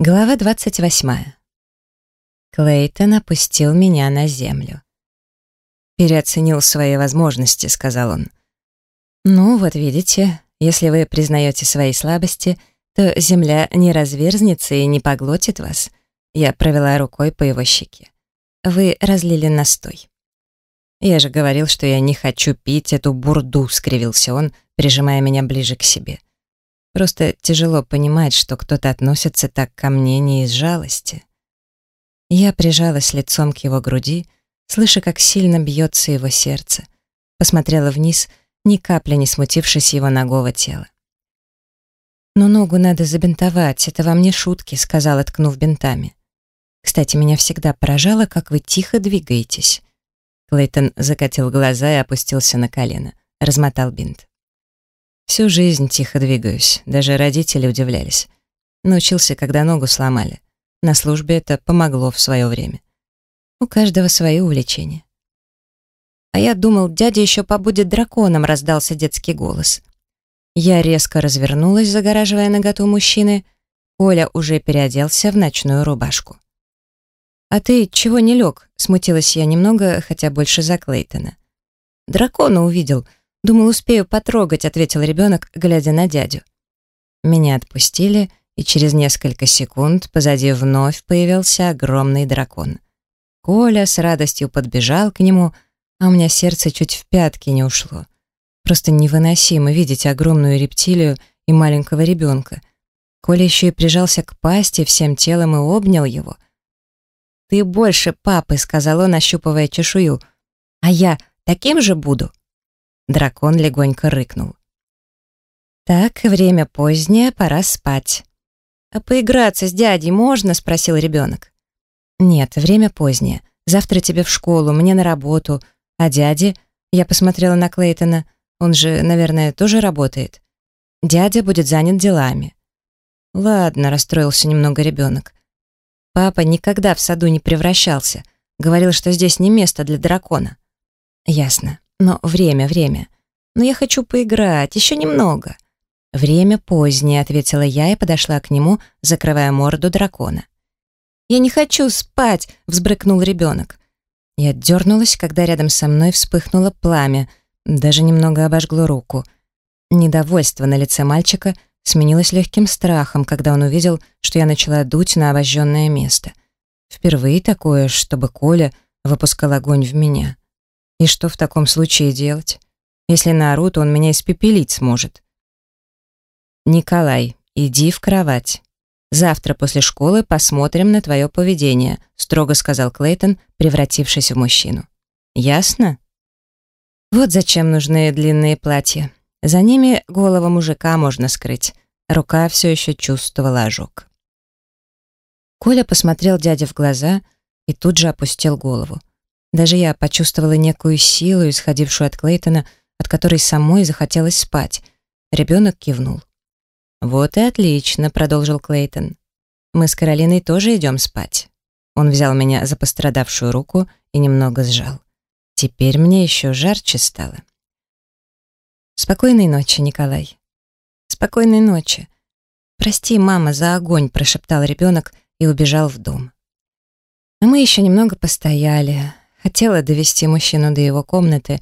Глава 28. Клейтон опустил меня на землю. «Переоценил свои возможности», — сказал он. «Ну, вот видите, если вы признаете свои слабости, то земля не разверзнется и не поглотит вас». Я провела рукой по его щеке. «Вы разлили настой». «Я же говорил, что я не хочу пить эту бурду», — скривился он, прижимая меня ближе к себе. Просто тяжело понимать, что кто-то относится так ко мне не из жалости. Я прижалась лицом к его груди, слыша, как сильно бьется его сердце. Посмотрела вниз, ни капли не смутившись его ногого тела. «Но ногу надо забинтовать, это вам не шутки», — сказала, ткнув бинтами. «Кстати, меня всегда поражало, как вы тихо двигаетесь». Клейтон закатил глаза и опустился на колено, размотал бинт. Всю жизнь тихо двигаюсь, даже родители удивлялись. Научился, когда ногу сломали. На службе это помогло в свое время. У каждого свои увлечения. А я думал, дядя еще побудет драконом, раздался детский голос. Я резко развернулась, загораживая наготу мужчины. Оля уже переоделся в ночную рубашку. «А ты чего не лег?» — смутилась я немного, хотя больше за Клейтона. «Дракона увидел», «Думал, успею потрогать», — ответил ребенок, глядя на дядю. Меня отпустили, и через несколько секунд позади вновь появился огромный дракон. Коля с радостью подбежал к нему, а у меня сердце чуть в пятки не ушло. Просто невыносимо видеть огромную рептилию и маленького ребенка. Коля еще и прижался к пасти всем телом и обнял его. «Ты больше папы», — сказал он, ощупывая чешую. «А я таким же буду?» Дракон легонько рыкнул. «Так, время позднее, пора спать». «А поиграться с дядей можно?» — спросил ребенок. «Нет, время позднее. Завтра тебе в школу, мне на работу. А дяде...» Я посмотрела на Клейтона. Он же, наверное, тоже работает. Дядя будет занят делами. «Ладно», — расстроился немного ребенок. «Папа никогда в саду не превращался. Говорил, что здесь не место для дракона». «Ясно. Но время, время. Но я хочу поиграть, еще немного. Время позднее, ответила я и подошла к нему, закрывая морду дракона. Я не хочу спать, взбрыкнул ребенок. Я дернулась, когда рядом со мной вспыхнуло пламя, даже немного обожгло руку. Недовольство на лице мальчика сменилось легким страхом, когда он увидел, что я начала дуть на обожженное место. Впервые такое, чтобы Коля выпускал огонь в меня. И что в таком случае делать? Если наору, то он меня испепелить сможет. «Николай, иди в кровать. Завтра после школы посмотрим на твое поведение», строго сказал Клейтон, превратившись в мужчину. «Ясно?» Вот зачем нужны длинные платья. За ними голову мужика можно скрыть. Рука все еще чувствовала ожог. Коля посмотрел дяде в глаза и тут же опустил голову. Даже я почувствовала некую силу, исходившую от Клейтона, от которой самой захотелось спать. Ребенок кивнул. «Вот и отлично», — продолжил Клейтон. «Мы с Каролиной тоже идем спать». Он взял меня за пострадавшую руку и немного сжал. Теперь мне еще жарче стало. «Спокойной ночи, Николай». «Спокойной ночи». «Прости, мама, за огонь», — прошептал ребенок и убежал в дом. А мы еще немного постояли, Хотела довести мужчину до его комнаты,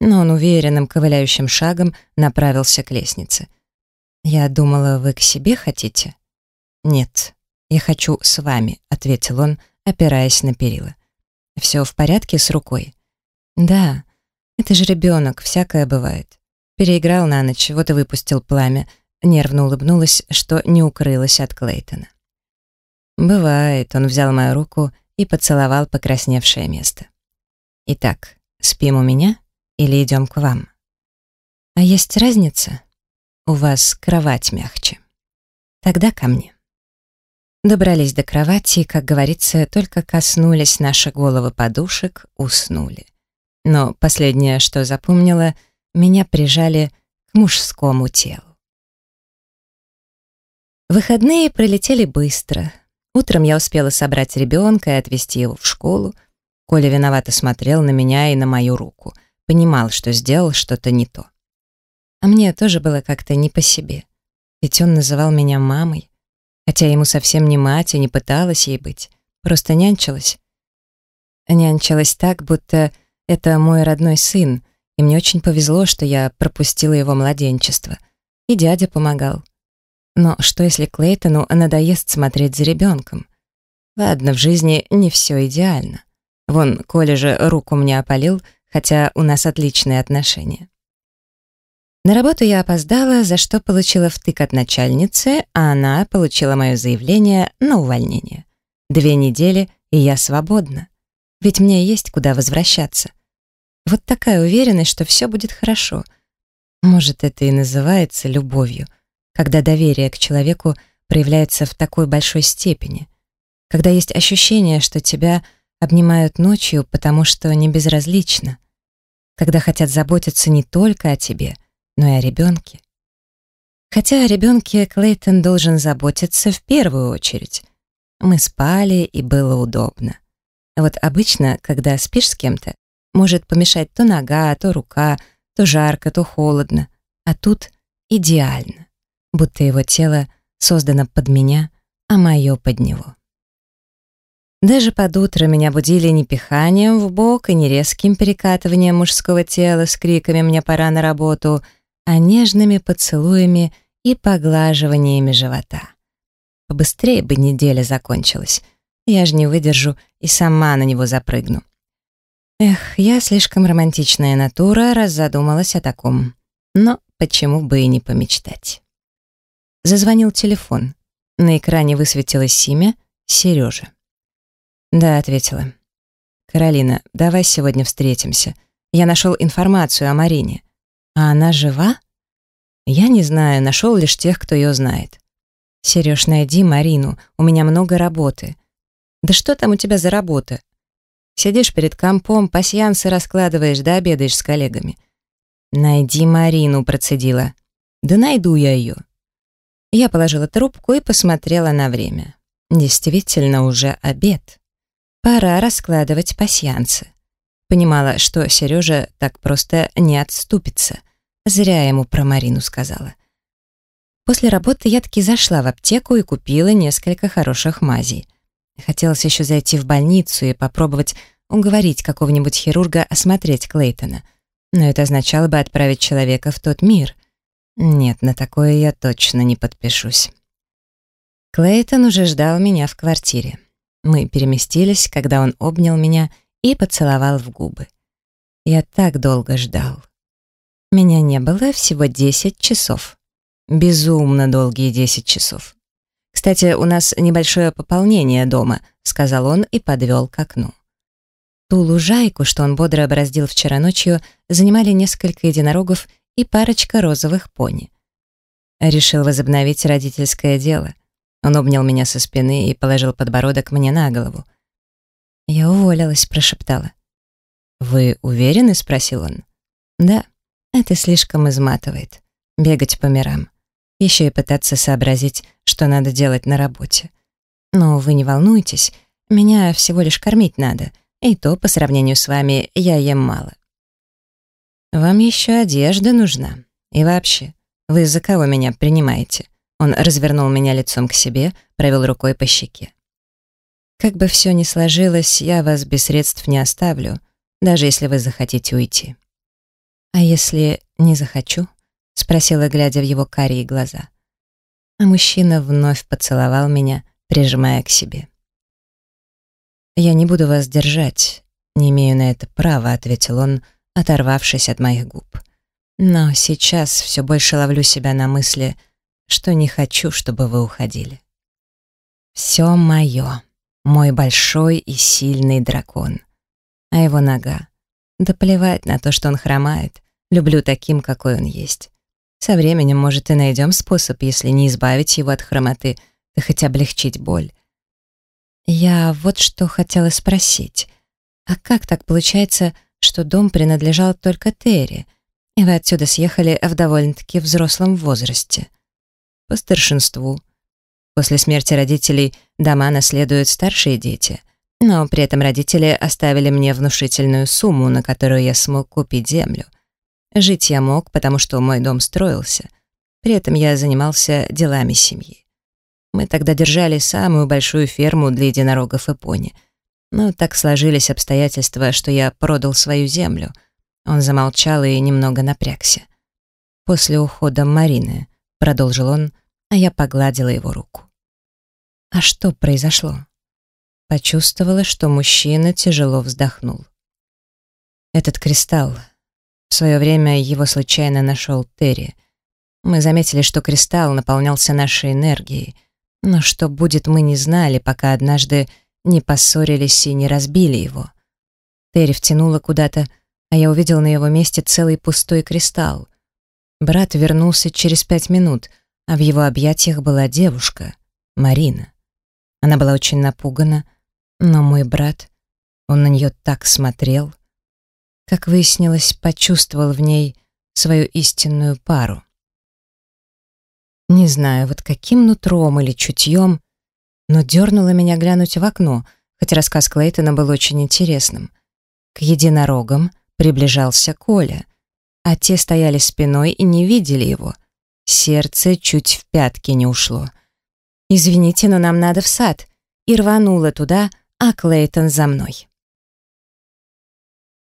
но он уверенным ковыляющим шагом направился к лестнице. «Я думала, вы к себе хотите?» «Нет, я хочу с вами», — ответил он, опираясь на перила. «Все в порядке с рукой?» «Да, это же ребенок, всякое бывает». Переиграл на ночь, вот и выпустил пламя. Нервно улыбнулась, что не укрылась от Клейтона. «Бывает», — он взял мою руку и поцеловал покрасневшее место. Итак, спим у меня или идем к вам? А есть разница? У вас кровать мягче. Тогда ко мне. Добрались до кровати и, как говорится, только коснулись наши головы подушек, уснули. Но последнее, что запомнила, меня прижали к мужскому телу. Выходные пролетели быстро. Утром я успела собрать ребенка и отвезти его в школу, Коля виновато смотрел на меня и на мою руку. Понимал, что сделал что-то не то. А мне тоже было как-то не по себе. Ведь он называл меня мамой. хотя ему совсем не мать и не пыталась ей быть, просто нянчилась. Нянчилась так, будто это мой родной сын, и мне очень повезло, что я пропустила его младенчество. И дядя помогал. Но что если Клейтону надоест смотреть за ребенком? Ладно, в жизни не все идеально. Вон, Коля же руку мне опалил, хотя у нас отличные отношения. На работу я опоздала, за что получила втык от начальницы, а она получила мое заявление на увольнение. Две недели, и я свободна. Ведь мне есть куда возвращаться. Вот такая уверенность, что все будет хорошо. Может, это и называется любовью, когда доверие к человеку проявляется в такой большой степени, когда есть ощущение, что тебя обнимают ночью, потому что не безразлично, когда хотят заботиться не только о тебе, но и о ребенке. Хотя о ребенке Клейтон должен заботиться в первую очередь. Мы спали, и было удобно. А вот обычно, когда спишь с кем-то, может помешать то нога, то рука, то жарко, то холодно. А тут идеально, будто его тело создано под меня, а мое под него. Даже под утро меня будили не пиханием в бок и не резким перекатыванием мужского тела с криками «мне пора на работу», а нежными поцелуями и поглаживаниями живота. Побыстрее бы неделя закончилась. Я же не выдержу и сама на него запрыгну. Эх, я слишком романтичная натура, раз задумалась о таком. Но почему бы и не помечтать. Зазвонил телефон. На экране высветилось имя Сережа. «Да», — ответила. «Каролина, давай сегодня встретимся. Я нашел информацию о Марине. А она жива? Я не знаю, нашел лишь тех, кто ее знает. Сереж, найди Марину, у меня много работы. Да что там у тебя за работа? Сидишь перед компом, пасьянсы раскладываешь, да обедаешь с коллегами. Найди Марину, процедила. Да найду я ее. Я положила трубку и посмотрела на время. Действительно, уже обед. Пора раскладывать пасьянцы. Понимала, что Сережа так просто не отступится. Зря ему про Марину сказала. После работы я таки зашла в аптеку и купила несколько хороших мазей. Хотелось еще зайти в больницу и попробовать уговорить какого-нибудь хирурга осмотреть Клейтона. Но это означало бы отправить человека в тот мир. Нет, на такое я точно не подпишусь. Клейтон уже ждал меня в квартире. Мы переместились, когда он обнял меня и поцеловал в губы. Я так долго ждал. Меня не было всего 10 часов. Безумно долгие 10 часов. «Кстати, у нас небольшое пополнение дома», — сказал он и подвел к окну. Ту лужайку, что он бодро образдил вчера ночью, занимали несколько единорогов и парочка розовых пони. Решил возобновить родительское дело. Он обнял меня со спины и положил подбородок мне на голову. «Я уволилась», — прошептала. «Вы уверены?» — спросил он. «Да, это слишком изматывает. Бегать по мирам. Еще и пытаться сообразить, что надо делать на работе. Но вы не волнуйтесь, меня всего лишь кормить надо, и то, по сравнению с вами, я ем мало. Вам еще одежда нужна. И вообще, вы за кого меня принимаете?» Он развернул меня лицом к себе, провел рукой по щеке. Как бы все ни сложилось, я вас без средств не оставлю, даже если вы захотите уйти. А если не захочу? Спросила, глядя в его карие глаза. А мужчина вновь поцеловал меня, прижимая к себе. «Я не буду вас держать, не имею на это права», — ответил он, оторвавшись от моих губ. «Но сейчас все больше ловлю себя на мысли, что не хочу, чтобы вы уходили. Все мое мой большой и сильный дракон. А его нога. Да плевать на то, что он хромает. Люблю таким, какой он есть. Со временем, может, и найдем способ, если не избавить его от хромоты, то хоть облегчить боль. Я вот что хотела спросить. А как так получается, что дом принадлежал только Терри, и вы отсюда съехали в довольно-таки взрослом возрасте? По старшинству. После смерти родителей дома наследуют старшие дети, но при этом родители оставили мне внушительную сумму, на которую я смог купить землю. Жить я мог, потому что мой дом строился. При этом я занимался делами семьи. Мы тогда держали самую большую ферму для единорогов и пони. Но так сложились обстоятельства, что я продал свою землю. Он замолчал и немного напрягся. После ухода Марины, продолжил он, а я погладила его руку. А что произошло? Почувствовала, что мужчина тяжело вздохнул. Этот кристалл. В свое время его случайно нашел Терри. Мы заметили, что кристалл наполнялся нашей энергией, но что будет, мы не знали, пока однажды не поссорились и не разбили его. Терри втянула куда-то, а я увидел на его месте целый пустой кристалл. Брат вернулся через пять минут, а в его объятиях была девушка, Марина. Она была очень напугана, но мой брат, он на нее так смотрел — как выяснилось, почувствовал в ней свою истинную пару. Не знаю, вот каким нутром или чутьем, но дернуло меня глянуть в окно, хоть рассказ Клейтона был очень интересным. К единорогам приближался Коля, а те стояли спиной и не видели его. Сердце чуть в пятки не ушло. «Извините, но нам надо в сад», и рванула туда, а Клейтон за мной.